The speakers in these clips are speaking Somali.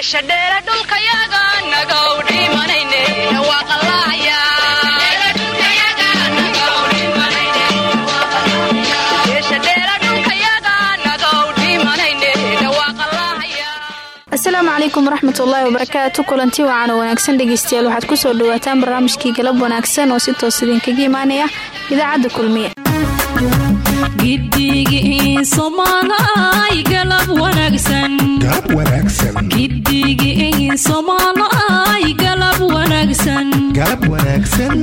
geeshadheere dhulkayaga nagaw dhimanayne waaqalaya asalaamu calaykum waraxmat ullaahi wabarakaatu kulanti wacan oo wanaagsan dhegeystayaal waxaad ku soo dhawaataan barnaamijkii galab wanaagsan oo si toos idinkaga imaanaya idaacadda kulmiye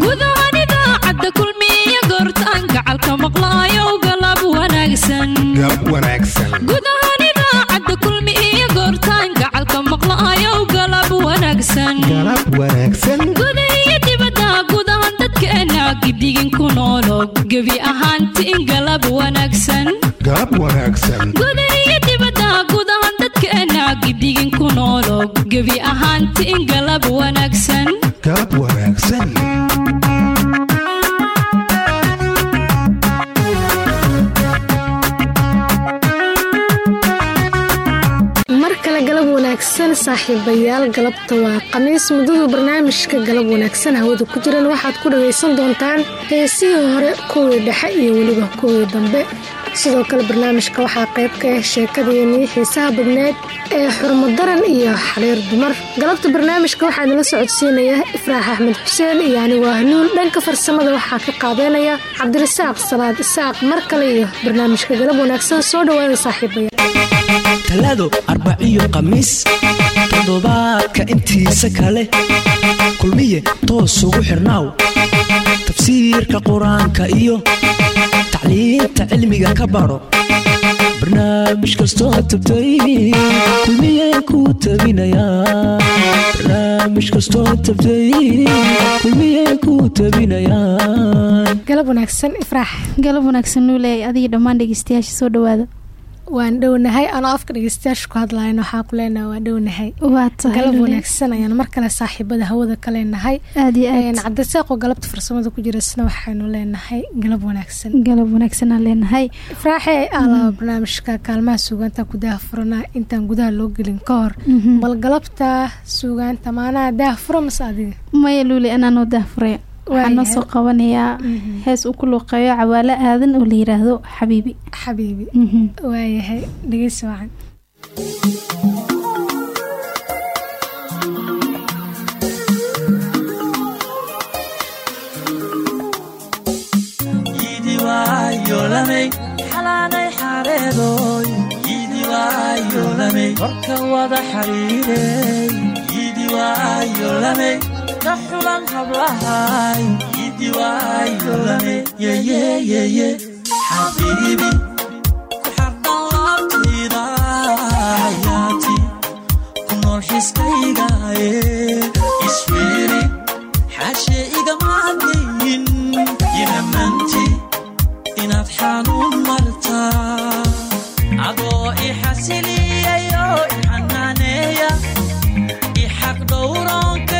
gudahan idaacadda kulmiye goortaan gacalka maqlaayo galab wanaagsan gudahan idaacadda kulmiye goortaan gacalka maqlaayo galab wanaagsan gidigin ku noolo gebi ahaantiin galab wanaagsan gudaiyo dibadda gudahan dadkeena gidigin ku noolo gebi ahaantiin galab wanaagsan wanaagsan saaxiibayaal galabta waa khamiis. Muddadu barnaamijka galab wanaagsan hawada ku jiran waxaad ku dhagaysan doontaan heesihii hore kuwii dhexe iyo weliba kuwii dambe. Sidoo kale barnaamijka waxaa qayb ka ah sheekadeenii xiisaha badneed ee xurmodaran iyo xariir dumar. Galabta barnaamijka waxaa idinla socodsiinaya ifraax axmed xuseen iyo anigoo hanuun dhanka farsamada waxaa ka qaabeynaya cabdirasaaq salaad isaaq. Mar kale iyo barnaamijka galab wanaagsan soo dhawaada saaxiibayaal talaado arbaciyo khamiis toddobaadka intiisa kale. Kulmiye toos ugu xirnaaw tafsiirka qur'aanka iyo tacliinta cilmiga ka baro. Barnaamij kastoo tabtay kulmiye kuu tabinayaan galab wanaagsan ifraax. Galab wanaagsan nuuleey adiga dhammaan dhegeystayaasha soo dhawaada waan dhownahay anoo afka dhegeystayaasha ku hadlayan waxaa ku leenaha waan dhownahay. Waa tahay galab wanaagsan ayaan mar kale saaxiibada hawada ka leenahay. Cabdisaaqoo galabta farsamada ku jira isna waxaynu leenahay galab wanaagsan. Galab wanaagsan aan leenahay. Ifraaxe alaba barnaamijka kaalmaha suugaanta gudaha furana intaan gudaha loo gelin ka hor. Mhm. bal galabta suugaanta maanaha daah fura mase adiga maya luuli anaa noo daahfuraya waxaan noo soo qabanayaa hees uu ku luuqeeyo cawaalo aadan oo la yiraahdo xabiibi. Xabiibi. Mhm. waayahay dhegeysi wacan korka wada xariirey. Yidiwaayolamey ka xulan hablahay yidiwaayolamey yeyeyeye xabiibi ku xardhan laabtayda hayaati ku nool xiskaygaye isweeri xaashe igama hadayin yimamanti inaad xanuun martaa adoo i xasiliyayo i xanaaneeya i xaq dhowroon ka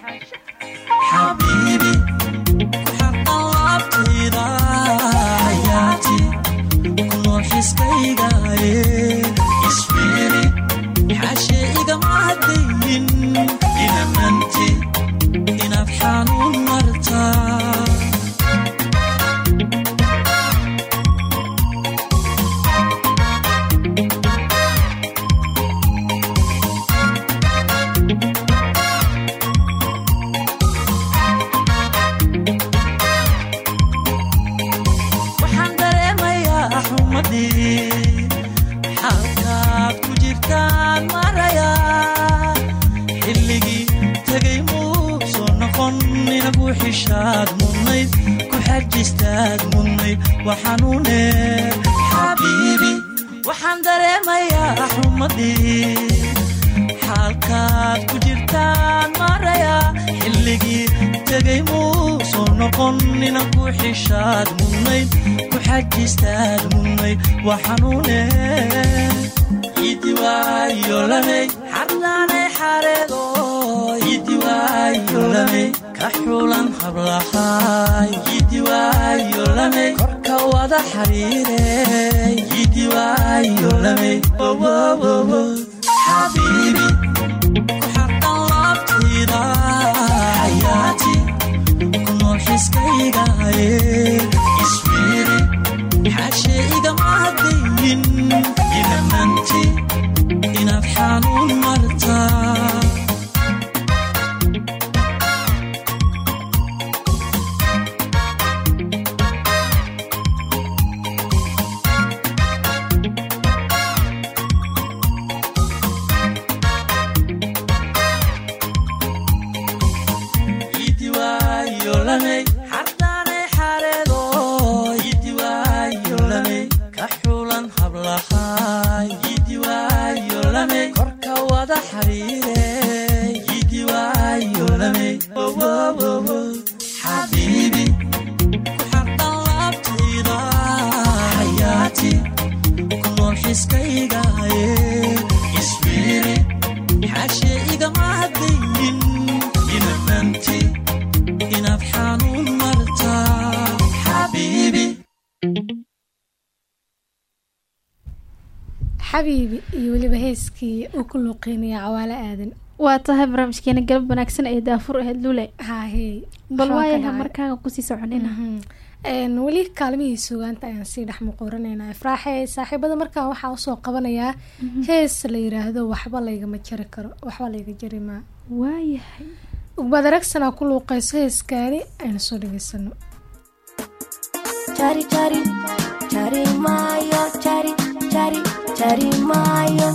wada xariirey idiwaayolamey xabiibi ku xardhan laabtayda xayaati ku nool xiskaygaye isfiiri xaashe igama hadaynin idamanti inaad xanuun uu ku luuqeynaya cawaalo aadan waa tahay barnaamijkeena galab wanaagsan ee daafur ahayd lule haahey bal waayaha markaaga ku sii soconina Mhm. Weli kaalmihii sugaanta ayaan sii dhex muquurinaynaa ifraaxe saaxiibada markaan waxaa u soo qabanayaa hees la yiraahdo waxba laygama jari karo waxba layga jari maa waayahay ugbaad aragsanaa ku luuqeyso heeskaani aynu soo dhegeysano Chari chari chari mayo chari chari chari mayo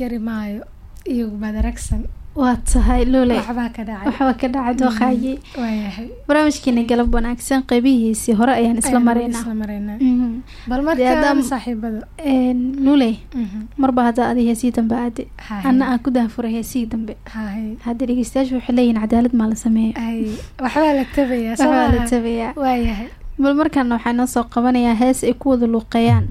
jari maayo iyo badaragsan waa tahay dhacay. Waxba ka dhacay dooqaaye waayahay barnaamijkeena galab wanaagsan qeybihiisii hore ayaan isla Mhm. marba haddaa adi heesii dambe aade anna aan ku dahafuray heesii dambe. Hadda dhegeystayaashu waxay leeyihiin cadaalad maa la sameeyo. Bal markaana waxaa noo soo qabanayaa hees ay ku wada luuqeeyaan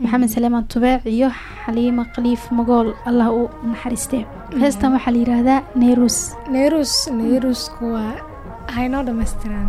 maxamed saleemaan tubeec iyo xaliimo khaliif magool allah u naxariistee heestan waxaa la yidhaahdaa neyrus neyrus neyrusku waa haynoo dhammaystiraan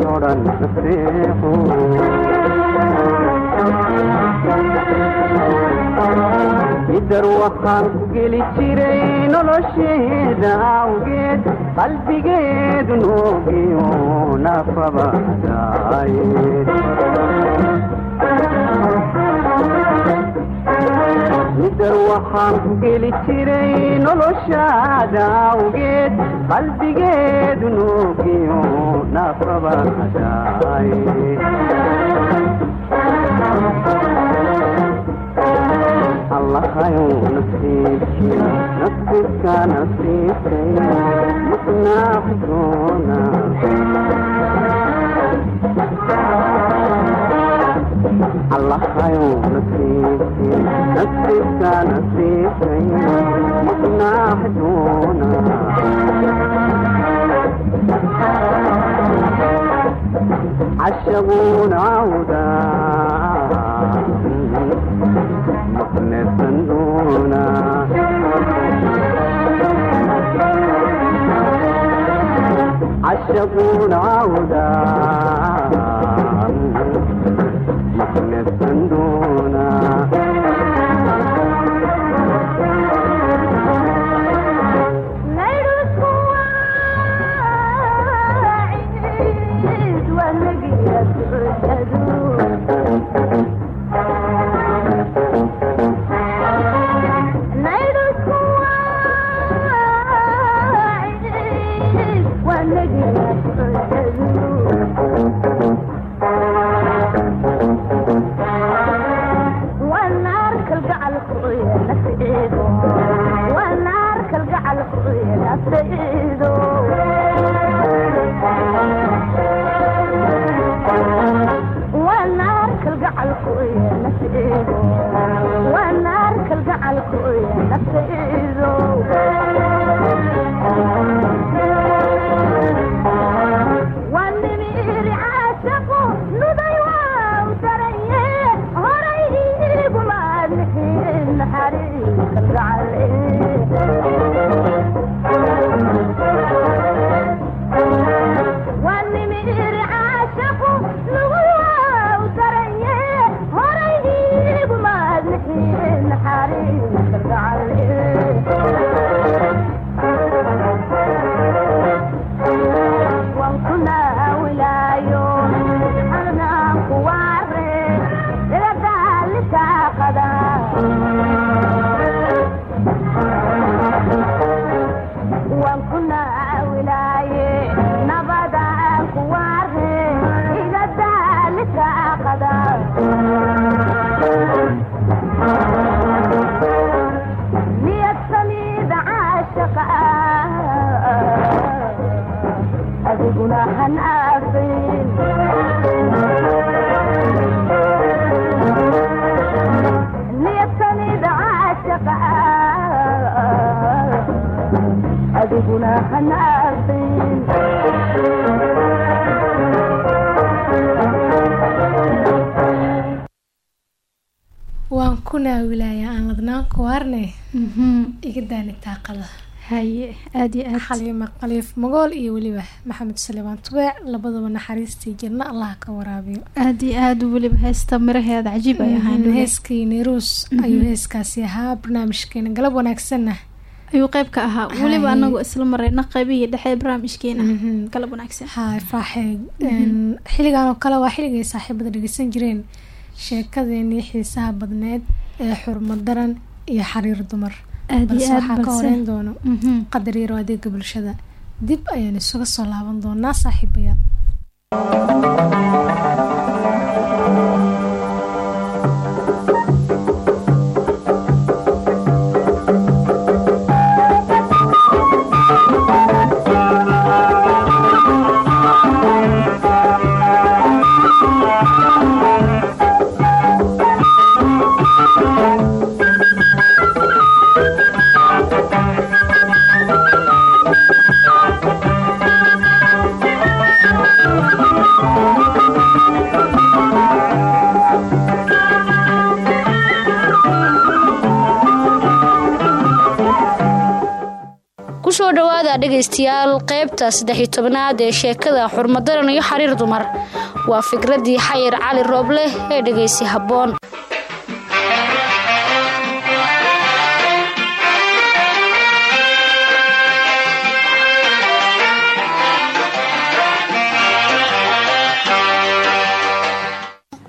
kanixinaysmaan odhan naseexoy idar waxaan ku geli jiray nolosheeda awgeed qalbigeedu noogiyo nafabadaaye idar waxaan geli jiray noloshaada awgeed qalbigeedu noogiyo nafabadaaye allahayow nasiibkii nasiibka nasiibkay maqnaaxdoona allahayow نفسك نسيت مصنع حدونا عشقون عودا مقنع صندونا عشقون عودا مقنع صندونا iga daani taaqada haye aada iyo aad. Xaliima khaliif magool iyo weliba maxamed salimaan tubeec labadaba naxariistii jirna allah ka waraabiyo. Aada iyo aada weliba heesta miraheeda cajiib ay ahaan Mhm, heeskii nairuus ayuu heeskaasi ahaa barnaamijkeena galab wanaagsanna. Ayuu qeyb ka ahaa. Weliba anagu isla marayna qeybihii dhexe ee barnaamijkeena Mhm. galab wanaagsan haa faaxee. Een, xilligan oo kale waa xilligay saaxiibada dhegeysan jireen. Sheekadeenii xiisaha badneed ee xurmo daran iyo xariir dumar balse waxaa ka horeyn doono Mhm. qadar yaro adeega bulshada dib ayaan isuga soo laaban doonaa saaxiibayaal dhegaystayaal qaybta saddex iyo tobanaad ee sheekada xurmadaran iyo xariir dumar. Waa fikradii xayir cali rooble ee dhegaysi habboon.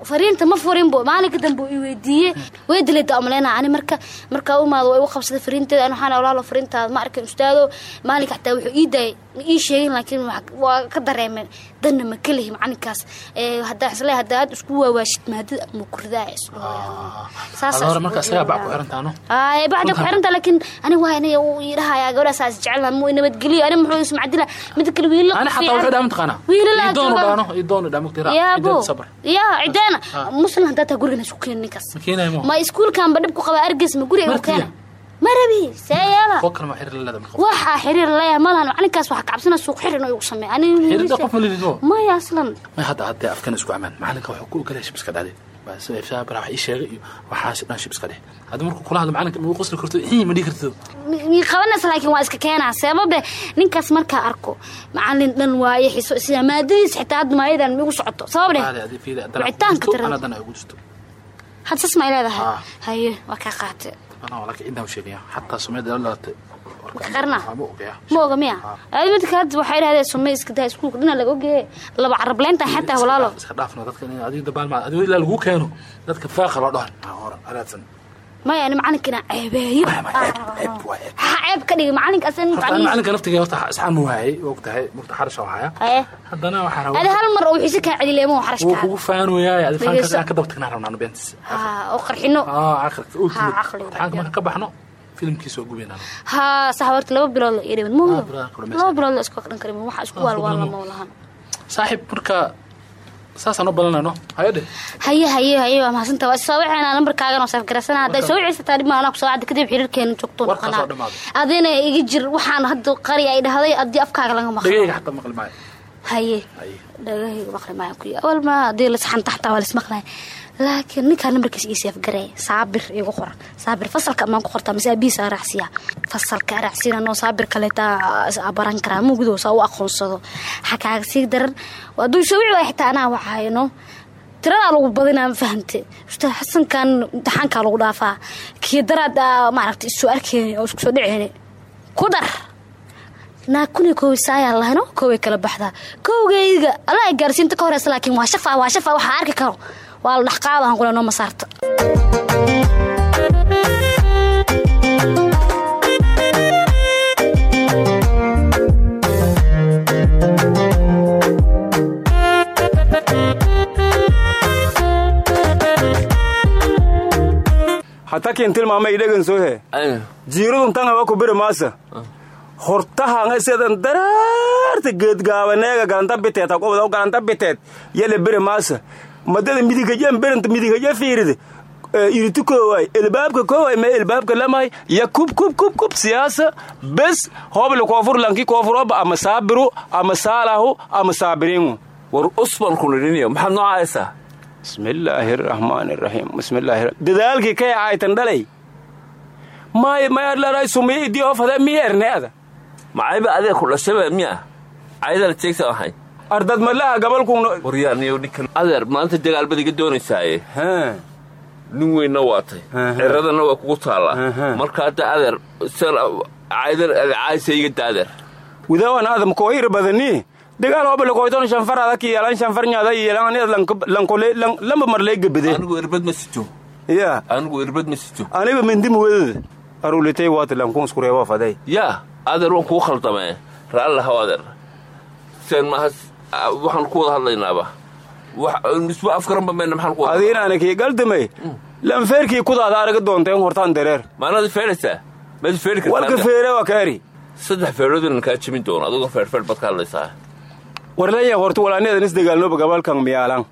Fariinta ma furinbo maalinka dambe i weydiiyey way dilayda amaleena ani marka markaa u imaado way u qabsaday fariinteeda ani waxaan walaalo fariintaada ma arkin ustaado maalinka xataa wuxuu ii daayay ii sheegin laakiin waa ka dareemeen danna ma ka lihi macalinkaas ee haddaa isle haddaa aad isku waawaashid maadada ma kuridaa bac ku xiranta laakiin ani waa aniga uu ii dhahayaa gabadha saas jecel mu nabadgeliyo ani muxuu ismacdila mid kale wiilo ani xataa wuxuu dhaa mataqaana wiilala idoonu dhaano idoonu dhaa mugtira yaabo sabr. Ya cidaana muslim haddaa taa gurigan isku keen ninkaas. Ma iskuulkanba dhib ku qaba argeys ma guriga u keena ma rabi see yeela kuwa kale ma xiriir leeyahay malahan macalinkaas waxa kacabsana suuq xirin oo igu sameeya ani xiriirda qof ma lidido maya aslan. May hadda haddee afkan isku amaan macalinka wuxuu ku ogalaya shibiska dhacday bas bara wax ii sheegay iyo waxaas dhan shibiska dheh. Hadda markuu kula hadlo macalinka ma qosli karto ii ma dhihi karto. Mii qabanaysa laakiin waa iska keenaa. Sababe ninkaas markaa arko macalin dhan waaye xiso sida maadadiis xitaa hadda maayadan migu socoto. Sabab dheh Wicitaanka ugu jirto, tirada. ana haddana ugu jirto had sas may leedahay. Ah. haye waa kaa qaate anaa walaalka cidaan u sheegaya. Xataa sumeed la dhalatay qarna? ma ogaya. Ma oga miya? Adi mid kale hadda waxay dhahdeen sumay iska daa iskuulka dhina laga ogeeye laba carableynta xataa walaalo maya ani macalinkina ceebeeyo. Ceeb ka dhigi macalinkaas in horta ani macalin macalinka naftiga horta isxaan mu waayay og tahay mugta xarasha haya haye haddana waxaan adi rabaa hal mar oo xiise kaa cedileemo wuu xarashkaa kugu faan weeyaay adi faankaas inaan ka daba tagnaa rabnaa beentiisa oo qarxino. Aqrika imtixaanka marka ka baxno filimkiisa waa gubeynaa ha sax horta laba bilood la aan kula laba bilood la isku aqrin karin waxa isku Ah, waalwaala bilood. ma lahan saaxiib marka saasaan u balanayno. Hayadhe haye haye haye waa mahadsantaa waa soo wixina lambarkaagan oo saafgaraysana hadday soo wicaysataa dhib maalan ku soo cadda kadib xiriirkeena joogto dhammaaday. adina iga jir waxaan hadda qari ay dhahday haddii afkaaga laga maqlo. Dhegeyga xataa maqli maayo. Haye. Haye. Dhagahayga maqli maayo ku awal ma haddii la saxanta xataa waa lismaqlaya laakiin ninkaa nambarkiisa ii seefgaree saabir igu qoran. Saabir fasalka amaan ku qortaa mise abiisa araacsiya fasalka araacsiyanoo saabir kaleeta baran karaa. Mugdo saa u aqoonsado. Xakaaga sii daran. Hadduu soo wici waaya xitaa anaa waxaayno tiradaa lagu badinaa ma fahante ustaad xasankan imtixaankaa lagu dhaafaa. Kii daraad aa maaragta isu arkeen oo isku soo dhiceen. Ku dar. Naa kun koowi saayaan lahayno kooway kala baxdaa. Kowgayga alla ay gaarsiinta ka horeysa laakiin waa shafa waa shafa waxaa arki karo waa la dhexqaada hanqule noo masaarta hatakin tilmaamay idhagan soohe jiiradun tan hawa ku biri maasa ah. hortahan hesedan daraarta geedgaabaneega galanta biteed haqobada galanta biteed yala biri maasa madada midigajan beranta midigaja fiiride iritu kooway ilbaabka kooway me ilbaabka lamay? Ya kub kub kub kub siyaasa bes hobli koofur lanki koofuroba ama saabiru ama saalahu ama saabiriingu. War usban kunidhiniyo maxaad noo haysaa bismillaahi araxmaani araxiim bismillaahi dadaalkii kay aytan dhalay may mayadlaray sumi idii ofade miya erneada macayba adee ku dhashaba miya caydala jeegta ahay ardad malaha gabalkun waryaaniyo ninkan adeer maanta dagaalbad iga doonaysaaye nin weynna waatay. Ciradana waa kugu taallaa marka hadda adeer caydalcaaysa iga daadeer widaawan adam koohir badani dagaal hobli koyton shanfar adak yeelan shanfar nyada yeelan lankole lamba marlay gabade anigu irbad ma sito ya. Anigu irbad ma sito aniba mindim wedada arulitay waati lankun iskureeba faday yaa adeer waan kuu khaldamee raallahaw adeer seen mahas waxaan ku wada hadlaynaaba isba afkaranba mayna maxaan ku adiinaana kii galdamay lanfeerkii kudaada araga doonteen hortaan dareer. Maanada feeraysaa? Maad feeri kartaa warka feere waa ka eri saddex feeroodina kaa jebin doono adigoo feerfeer baad ka hadlaysaa. Warleeya horta walaaneedan isdagaalnoba gabalkan miyaalan.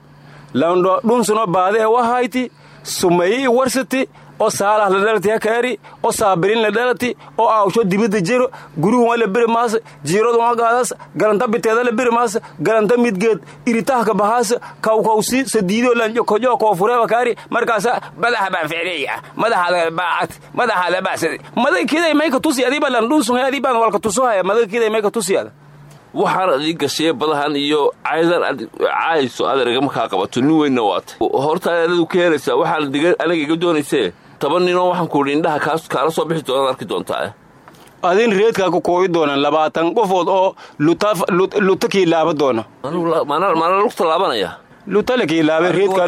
Landho dhunsuno baade e wahayti sumayi i warsati oo saalah la dhalati haka eri oo saabirin la dhalati oo aawsho dibadda jiro guruhun la biri maasa jiiradun agaadas galanta biteeda la maasa galanta midgeed iritahka bahaasa kawkawsi sadiidoo lanjokojo koofureeba kaari markaasa madaxa baan ficleeya madaxaada baacad madaxaada bacsadi maday kiday mayka tusi adiba lan dhunsun adii baan walka tusuhaya maday kiday mayka tusiada waxaan adii gashaye badahan iyo caydan ad caayso adeerga markaa qabato nin weynna waatay. Horta adadu ka helaysaa waxaan anaga iga doonaysee toban ninoo waxaan kuudhi indhaha kaas kaala soo bixi doonaan arki doontaa adin reedkaa ku kooyi doonaan labaatan qofood oo luta kiilaaba doona maana lugta laabanaya. Luta la kiilaabe reedkaa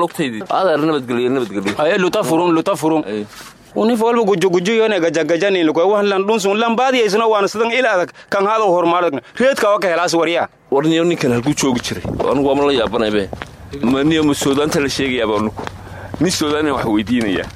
lugtaydii adeer nabadgelyo nabadgelyo luta furun luta furun. Unif walba gujugujuyoone gajagajanilkoy wan lan dhunsun lambaadiyaysno waana sidan il adag kan hadow hormaaragna reedka waa ka helaas waryaa warniyo ninkan halkuu joogi jiray. Anugu waama la yaabanaybe maniyo ma soodaanta la sheegayaaba anugu nin soodaana wax weydiinayaa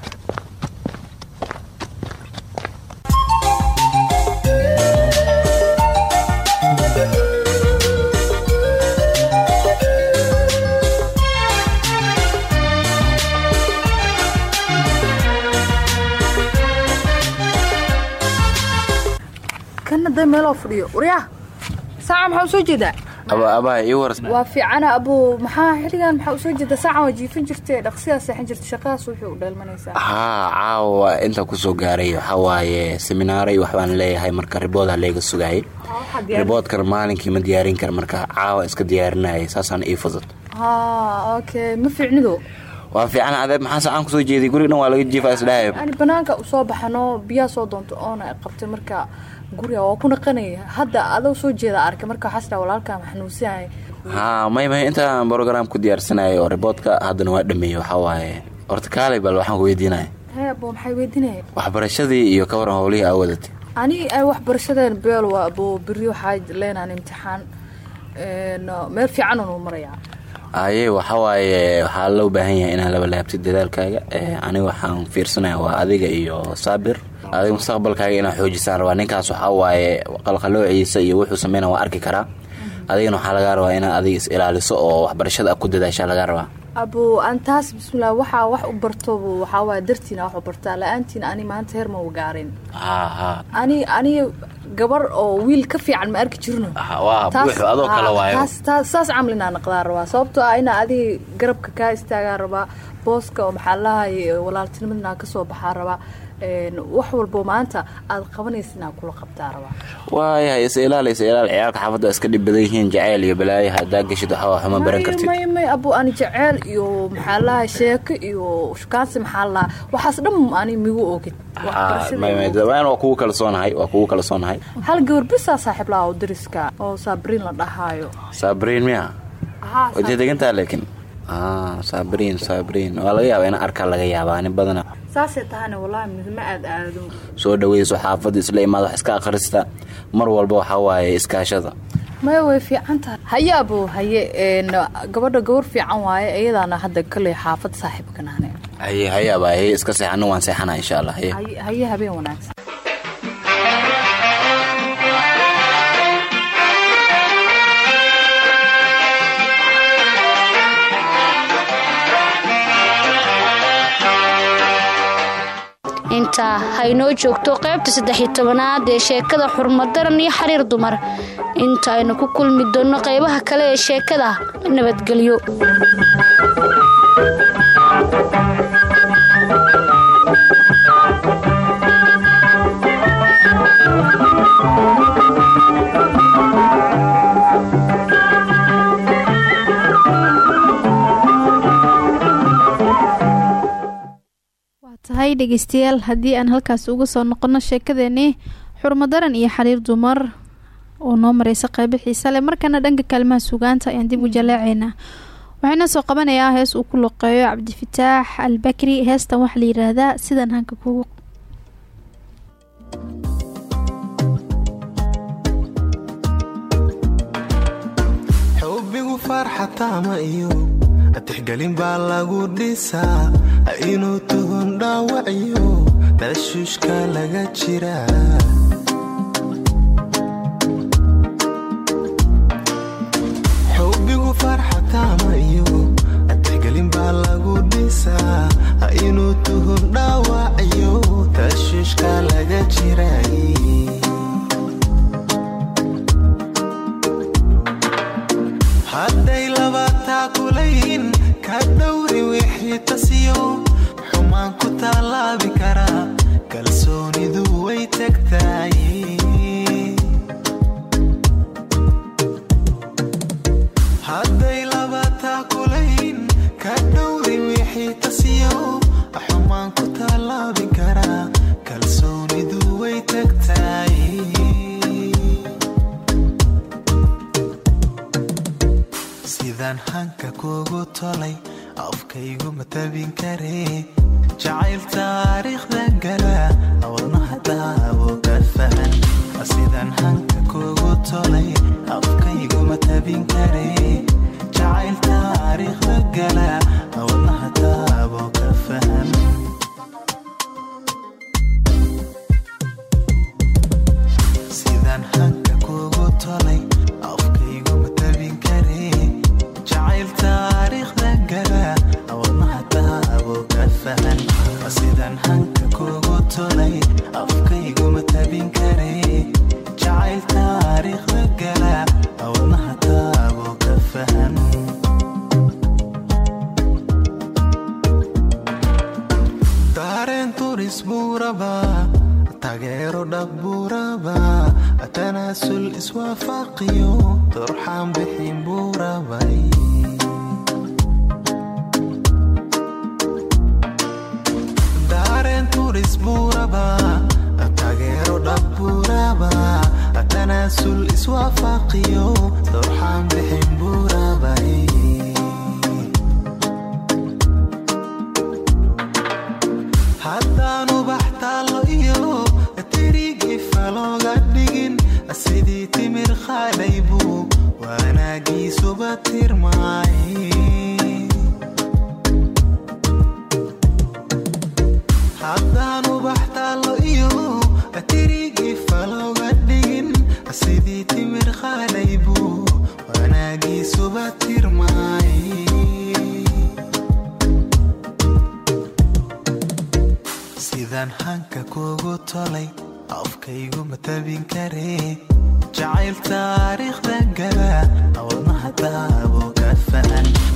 kana da meeloo fadhiyo waryaa saaca maxaa u soo jeedaa? abaa ii war waa fiicana abuu maxaa xilligan maxaa u soo jeeda? Saacan waa jiifin jirtay dhaqsidaa seexan jirta shaqadaas wuxuu u dheelmanaysaa haa caawa inta ku soo gaaray waxaa waaye seminaaray waxbaan leeyahay marka riboodaa leega sugaayay. Riboodkana maalinkii ma diyaarin kara marka caawa iska diyaarinayay saasaan ii fudud. Haa okay ma fiicnido? Waa fiican adeeb maxaa saacaan ku soo jeeday? Guriga dhan waa laga jiifa isdhahay banaanka u soo baxano biyaa soo doonto oona qabtay marka guriga waa ku naqanaya. Hadda adoo soo jeeda arkay marka waxaa sidhaa walaalkaa maxanuunsanaya haa may may intaan brogram ku diyaarsanayay oo riboodka haddana waa dhameeyey waxaa waaye. Horta kaalay bal waxaan ku weydiinaya abo maxay weydiinaya waxbarashadii iyo ka waran howlihii aa wadatay ani ay waxbarashadeen beel waa abo beri waxaa leenaan imtixaan meel fiican unu marayaa. Aye waxaa waaye waxaa loo baahan yahay inaan laba laabtid dadaalkaaga aniga waxaan fiirsanaya waa adiga iyo saabir adiga mustaqbalkaaga inaad xoojisaan rabaa ninkaas waxaa waaye qalqaloociisa iyo wuxuu sameyna waa arki karaa. Adigana waxaa lagaa rabaa inaad adiga is ilaaliso oo waxbarashada ku dadaashaa lagaa rabaa. Abo aan taas bismillah waxaa wax u barto waxaa waaya dartiina wax u bartaa la'aantiin ani maanta heer ma gaarin. Ani ani gabar oo wiil ka fiican ma arki jirno. Adoo kale waayo. saas camal inaa naqdaa rabaa. Sababtoo ah inaa adiga garabka kaa istaagaa rabaa booska oo maxaa lahay walaaltinimadna ka soo baxaa rabaa wax walbo maanta aad qabanaysa inaa kula qabtaa rabaa waayahay is ilaali is ilaali. Ciyaalka xaafadda iska dhib badan yihiin jaceyl iyo balaayo haddaa geshid waxaa xuma baran kartid. may may abu ani jaceyl iyo maxaa lahay sheeko iyo shukaansi maxaa lahaa waxaas dhan ani migu ogid maymay waa kugu kalsoonahay waa kugu kalsoonahay. Hal gabar bisaa saaxiib laha oo dariska oo saabiriin la dhahaayo. Saabiriin miya? Wajee degantaa laakiin saabiriin saabiriin waa laga yaaba ina arkaa laga yaabaa ani badana saasay tahana wallaahi midma aad aado. soo dhaweyso xaafadda isla imaad wax iska akhrista. Mar walba waxaa waaye iskaashada. Maya way fiican tahay. Haye abo haye een, gabadha gawar fiican waaye iyadaana hadda kaley xaafad saaxiibkan ahne haye haye abaa haye iska seexana waan seexana insha allah. Haye. Haye haye habeen wanaagsan intaa haynoo joogto qaybta saddex iyo tobanaad ee sheekada xurmadaran iyo xiriir dumar. Inta aynu ku kulmi doonno qaybaha kale ee sheekada nabadgelyo tahay dhegeystayaal. Haddii aan halkaas uga soo noqono sheekadeenii xurmadaran iyo xiriir dumar oo noo mareysa qeybo xiisa leh. Markana dhanka kaalmaha sugaanta ayaan dib u jaleecaynaa waxayna soo qabanayaa hees uu ku loqeeyo cabdifataax albakri. Heestan waxaa la yiraahdaa sidan hanka kugu xubbigu farxataama iyo tixgelin baa lagu dhisaa inuu tuhun dhaawaciyo tashuushka laga jiraa xubbigu farxataama iyo baa lagu dhisaa. Inuu tuhun dhaawaciyo tashuushka laga jiray hadday labataa kulayn ka dhowri wixii tasiyo xumaan ku tallaabi karaa kalsoonidu way tagtaay hadday labataa kulayn ka dhowri wixii tasiyo xumaan ku tallaabi karaa kalsoonidu way tagtaay sidaan hanka kugu tolay afkaygu ma tabin karee jacayl taariikhda gala wadnaha daabo ka fahan sidaan hanka kugu tolay afkaygu ma tabin karee jacayl taariikhda gala tanaasul iswaafaqiyo sidaan hanka kugu tolay afkaygu ma tabin karee jacayl taariikhda gala wadnaha daabo ka fahan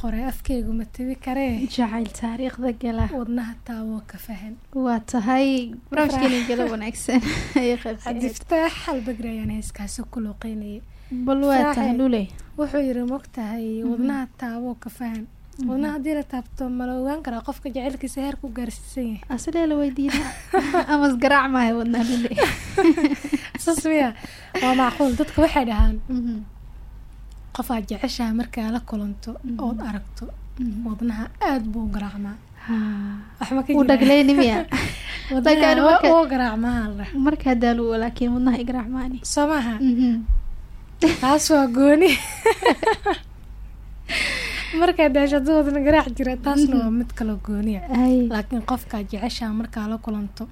qoray afkeygu ma tibi karee? Jacayl taariikhda gala. Wadnaha taawoo ka fahan. Waa tahay barnaamijkeeni gala wanaagsan. Cabdifataax halbagri ayaan heeskaasi ku looqeynayay bal waa tahay lule wuxuu yiri mogtahay wadnaha taaboo ka fahan. Wadnaha haddii la taabto ma la ogaan karaa qofka jacaylkiisa heer ku gaarsiisan yahay? Aslee la weydiina. Amas garaac maahay wadnaa lule sas miya waa macquul. Dadka waxay dhahaan qofaad jeceshaha markaa la kulanto ood aragto wadnaha aada buu garaacmaa. Markaa daalu laakiin wadnaha igaraac maani soo maaha taas waa gooni. Markaa daasho hadduu wadna garaac jira taasna waa mid kaloo gooniya laakiin qofkaa jeceshaa markaa la kulanto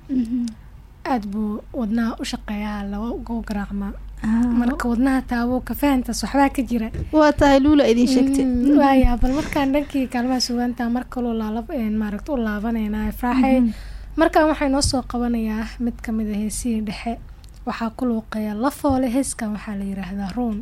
aada buu wadnaha u shaqeeyaa lagu garaacmaa marka wadnaha taabuu ka fahantaas waxbaa ka jira. Waa tahay luula idin sheegtay. Mm, waaya bal markaan dhankii kaalmaha sugaanta mar kaloo laalab maaragta u laabanayna fraaxay Mhm. markaan waxaa inoo soo qabanayaa mid ka mid a heesihii dhexe. Waxaa ku luuqeeya lafoole heeskan waxaa la yiraahdaa ruun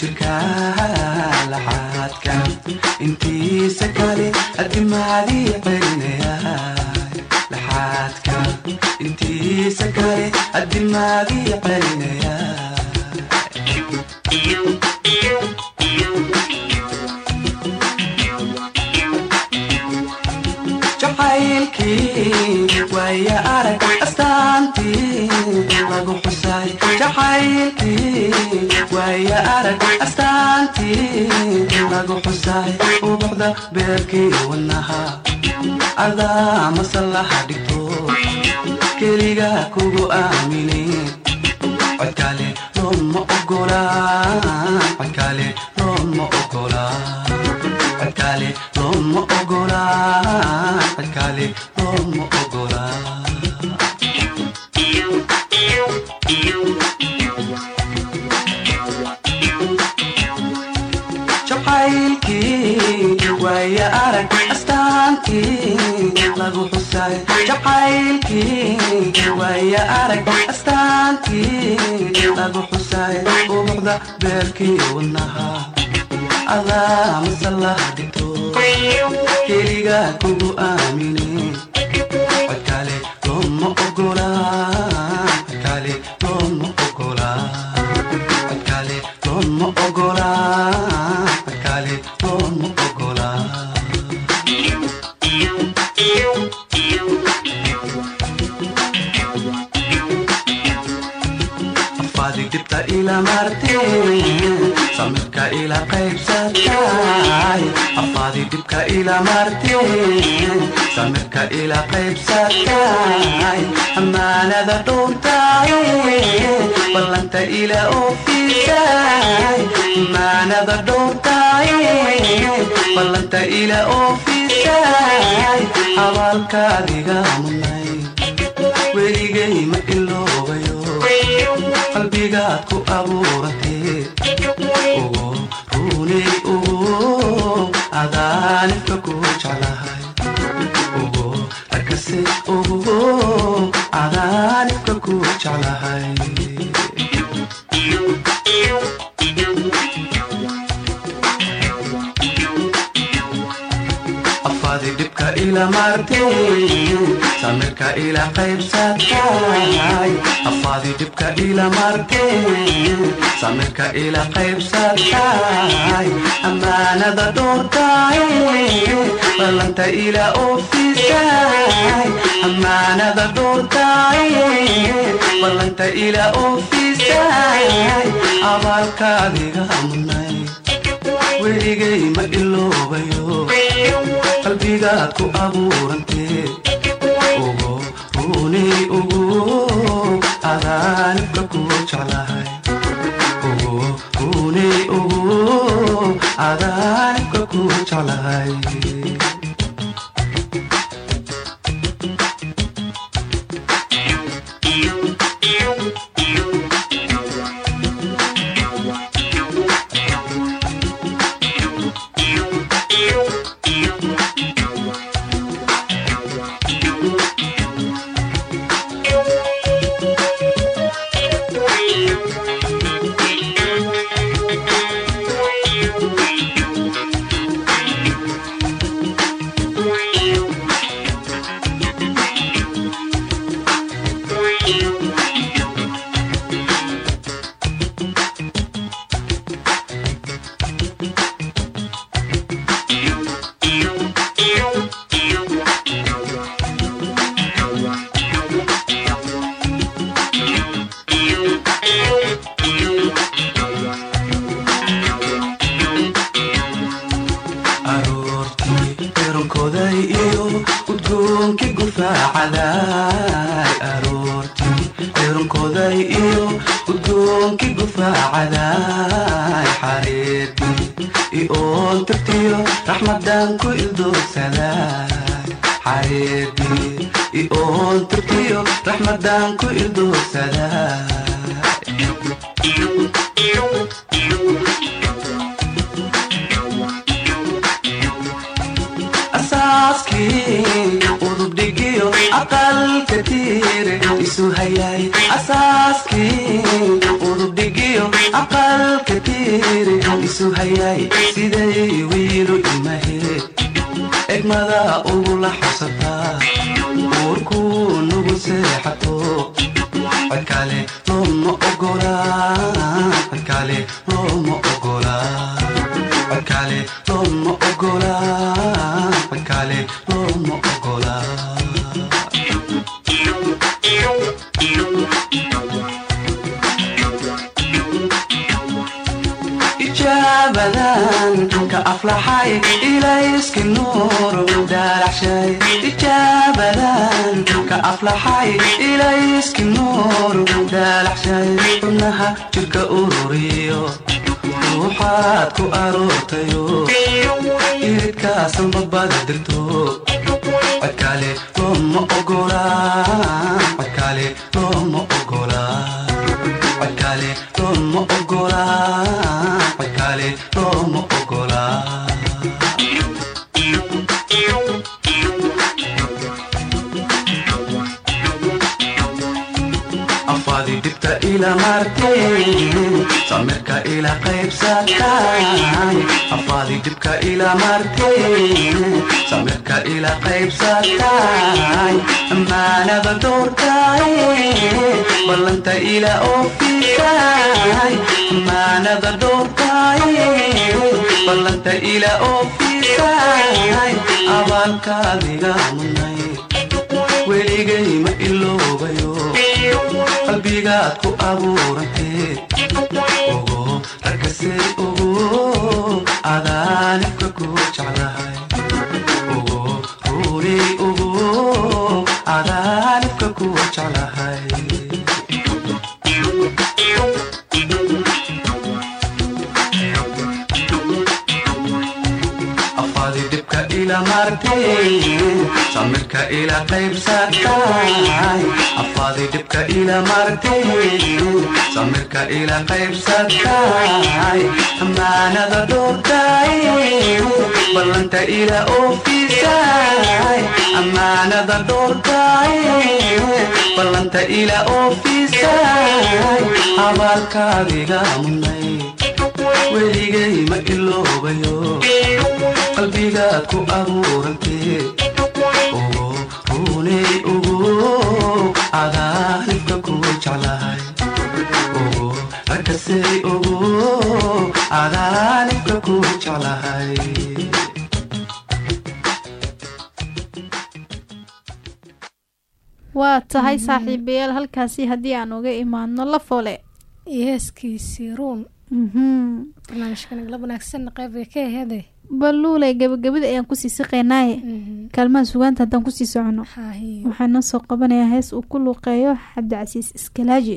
dhiigiyo jirka laxaadka intiisa kale adimaadii celinaya laxaadka intiisa kale adimaadii celinaya keliga kugu aamini codkale looma ogola codkale looma ogola codkale looma ogola codkale looma ogola xusay jacaylkii waaya arag astaantii lagu xusay ubuxda beerkii wadnaha adaa masallaha dhigto keliga kugu aamini. Codkale looma ogola dibta ila marteen samirka ila qaybsatay afaadi dibka ila marteen samirka ila qaybsatay amaanada dhuntay ballanta ila oofisay amaanada dhuntay ballanta ila oofisay abaalkaadiga mudnay weligay qalbigaad ku abuuratee runay ugu adaanifka ku jeclahay. Arkase ugu adaanifka ku jeclahay ila martay samirka ila qaybsatay afaadi dhibka ila martay samirka ila qaybsatay ammaanada dhowrtay ballanta ila oofisay ammaanada dhowrtay ballanta ila oofisay abaalkaadiga mudnay weligay ma iloobayo qalbigaad ku abuurantee ugu runii ugu. Adaanibka ku jeclahay ugu runii ugu. Adaanibka ku jeclahay codkale looma ogolaa codkale looma ogolaa ijaabadan ka aflaxay ilayski nuuru daalaxshay ijaabadan ka aflaxay ilayski nuuru daalaxshay xubnaha jirka ururiyo ruuxaad ku aroortayo iridkaasan babada dirto. Codkale looma ogolaa afaadi dhibta ila martay samirka ila qaybsatay afaadi dhibka ila martay samirka ila qaybsatay ammaanada dhowrtay ballanta ila oofisay ammaanada dhowrtay ballanta ila oofisay abaalkaadiga mudnay weligay qalbigaad ku abuurantee ogo ragkasay ogo adaanibka ku jeclahay ila martay samirka ila qaybsatay afaadi dhibka ila martay samirka ila qaybsatay ammaanada dhowrtay ballanta ila oofisay ammaanada dhowrtay ballanta ila oofisay abaalkaadiga mudnay weligay ma iloobayo qalbigaad ku abuurantee? Kalsooney ugu adaanibka ku jeclahay. Ugu rakasey ugu adaanibka ku jeclahay. Waa tahay saaxiibayaal halkaasi haddii aan uga imaadno la fole yeeskiisii ruun barnaamijkan galab wanaagsan qeybiga ka aheede baluuley gabagabada ayaan ku sii siqaynaaye kaalmaha sugaanta haddaan ku sii socono. Waxaa noo soo qabanayaa hees uu ku luuqeeyo cabdicasiis iskalaaji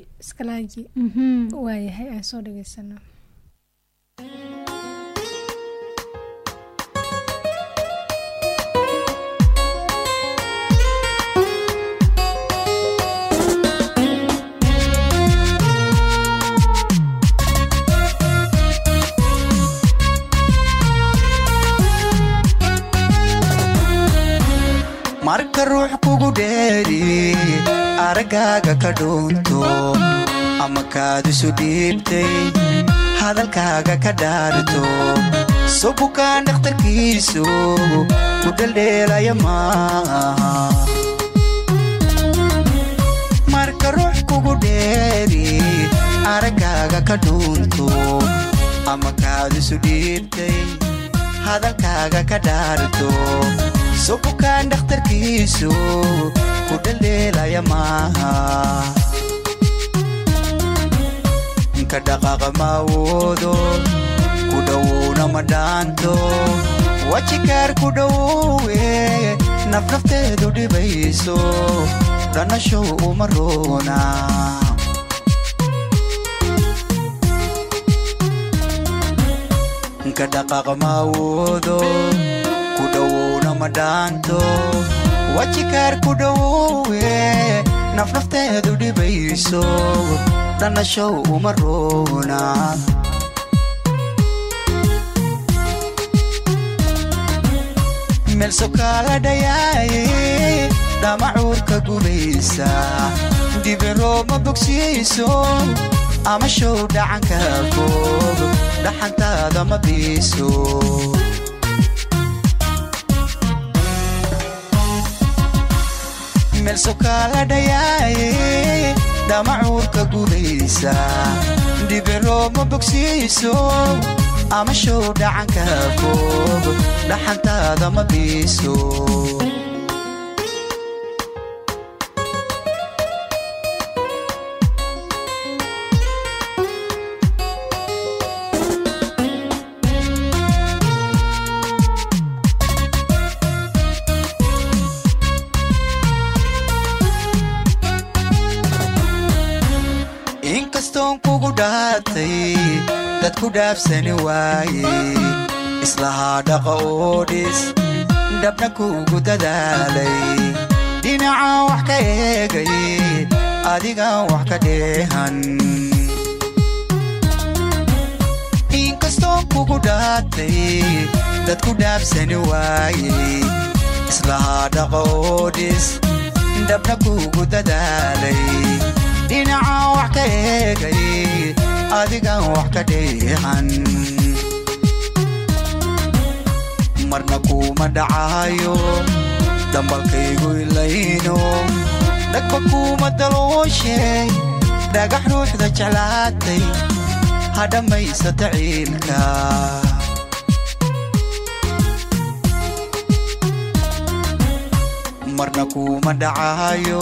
marka ruux kugu dheeri araggaaga ka dhuunto ama kaadisu dhiibtay hadalkaaga ka dhaarto. Soo bukaan dhakhtarkiisu ku dheldheelaya maaha marka ruux kugu dheeri araggaaga ka dhuunto ama kaadisu dhiibtay hadalkaaga ka dhaarto soo bukaan dhakhtarkiisu ku dheldheelaya maaha ka dhaqaaqa ma awoodo ku dhowowna ma dhaanto wajikaar ku dhowowe nafnafteedu dhibayso dhanashow uma roona ka dhaqaaqa ma awoodo ku dhowowna ma dhaanto wajikaar ku dhowowe nafnafteedu dhibayso dhanashow uma roona meel sokaala dhayaaye dhamacuurka gubaysa dibiroo ma bogsiiso ama show dhacanka fog dhaxantaada ma biiso meel sokaala dhayaaye dhamacuurka gubaysa dibiroo ma bogsiiso ama show dhacanka fog dhaxantaada ma biiso dhaatay dad ku dhaafsani waaye islahaa dhaqa oo dhis dhabna kuugu dadaalay dhinacaan wax ka eegay adigaan wax ka dheehan. Inkastoon kugu dhaatay dad ku dhaafsani waaye islahaa dhaqa oo dhis dhabna kuugu dadaalay dhinacaan wax ka eegay. Adigaan wax ka dheehan. Marna kuuma dhacaayo. Dambalkaygu ilayno. Dhagba kuuma dalooshe dhagax ruuxda jeclaatay ha dhammaysata ciilka. Marna kuuma dhacaayo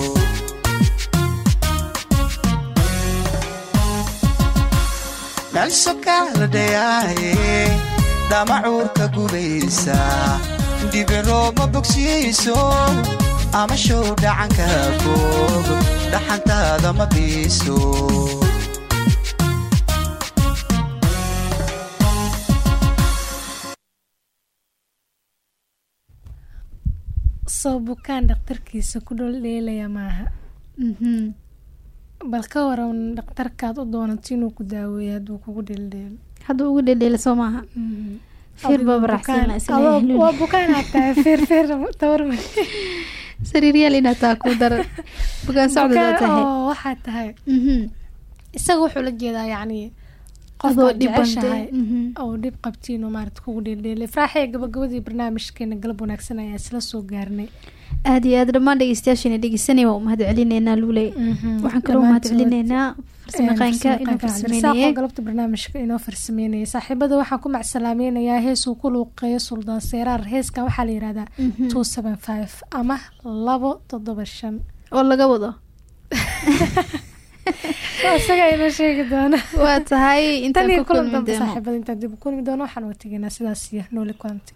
naalso kaaladhayaaye dhamacuurka gubaysa. Dhibirooma bogsiiso amashow dhacanka foog dhaxantaada ma biiso. Soo bukaan dhakhtarkiisa ku dholdheelaya maaha. Mhm bal ka waran dhakhtarkaad u doonato inuu ku daaweeyo hadduu kugu dheeldheelo hadduu ugu dheeldheelo soo maaha. Fiir baba raacsiina waa bukaanaad tahay fiir fiir tawar sariiryaal inaad taa ku daran bukaan socdadaa tahay. oo waxaad tahay. Isaga wuxuu la jeedaa yacni Adoo qofkaad dhib jeceshahay. Bantay. oo dhib qabtiin oo maarata kugu dheeldheelay faraaxee gabagabadii barnaamijkeena galab wanaagsan ayaa isla soo gaarnay aada iyo aad dhammaan dhegeystayaashana dhegeysanaya waa umahad celineynaa luuley waxaan kaloo umahad celineynaa farsamaqaanka inuu farsameynayay galabta barnaamijka inoo farsameynayay saaxiibada waxaan ku macsalaamaynayaa heesuu ku luuqeeyo suldaan seeraar. Heeskan waxaa la yihahdaa Mhm. two seven five ama labo toddoba shan. Oo laga wado. Waa isaga inoo sheegi doona. Waa tahay intaan tan iyo ku kulan kulmi dambe doono. saaxiibada intaan dib u kulmi doono waxaan watageynaa sidaas iyo nooli kulanti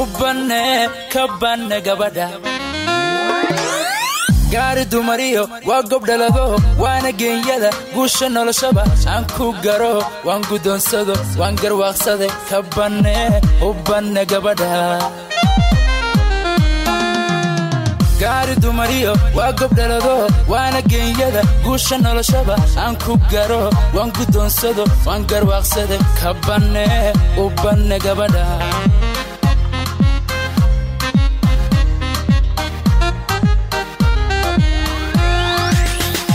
Obbanne kabbanne gabadha gaari dumariyo waa gobdhalado waana geenyada guusha noloshaba. Aan ku garo waan guddoonsado waan garwaaqsade ka banne u banne gabadha. Gaari dumariyo waa gobdhalado waana geenyada guusha noloshaba. Aan ku garo waan guddoonsado waan garwaaqsade ka banne u banne gabadha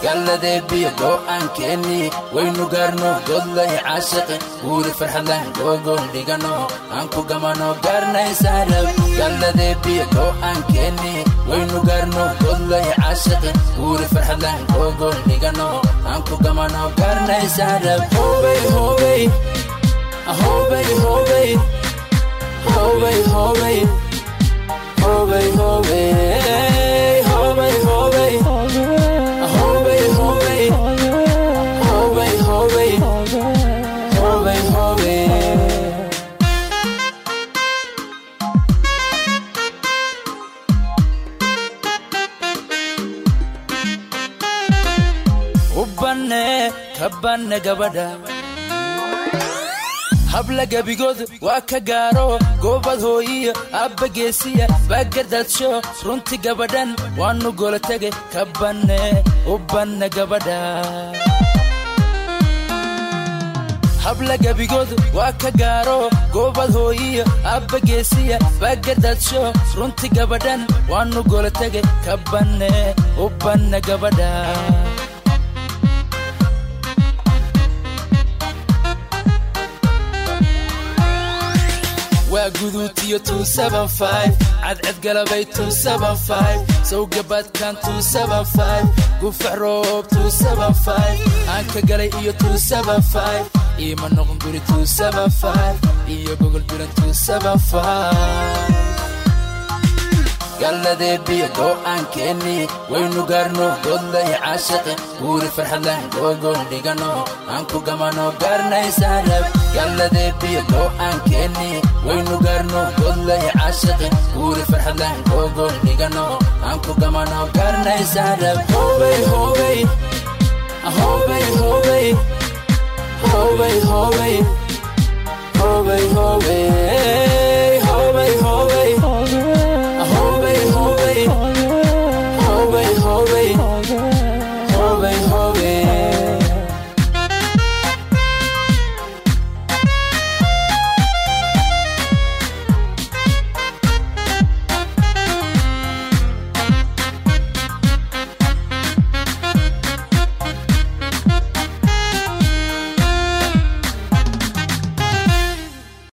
guulaymasin galladeebiyo go'aankeenni waynu gaarno godlay caashiqi. Guuri farxadlan googool dhigano aan ku gamano gaarnaysaarab galladeebiyo go'aankeenni waynu gaarno godlay caashiqi. Guuri farxadlan googool dhigano aan ku gamano gaarnaysaarab hobay hobay hobay hobay hobay hobay hobay hobay ka banne gabadha habla gebigood waa ka gaaro. Goobad hooyiyo abba geesiya baagardaadsho runti gabadhan waanu gola tege. Ka banne u banne gabadha habla gebigood waa ka gaaro. Goobad hooyiyo abba geesiya baagardaadsho runti gabadhan waanu gola tege. Ka banne u banne gabadha waa guduutiyo cadcad galabay sow gabaadkan gufac roob aan ka galay iyo iima noqon guri iyo gogol bilan galladeebiyo go'aankeenni waynu gaarno godlay caashiqi guuri farxadlan googool dhigano aan ku gamano gaarnaysaarab galladeebiyo go'aankeenni waynu gaarno godlay caashiqi guuri farxadlan googool dhigano aan ku gamano gaarnaysaarab hobay hobay hobay hobay hobay hobay hobay hobay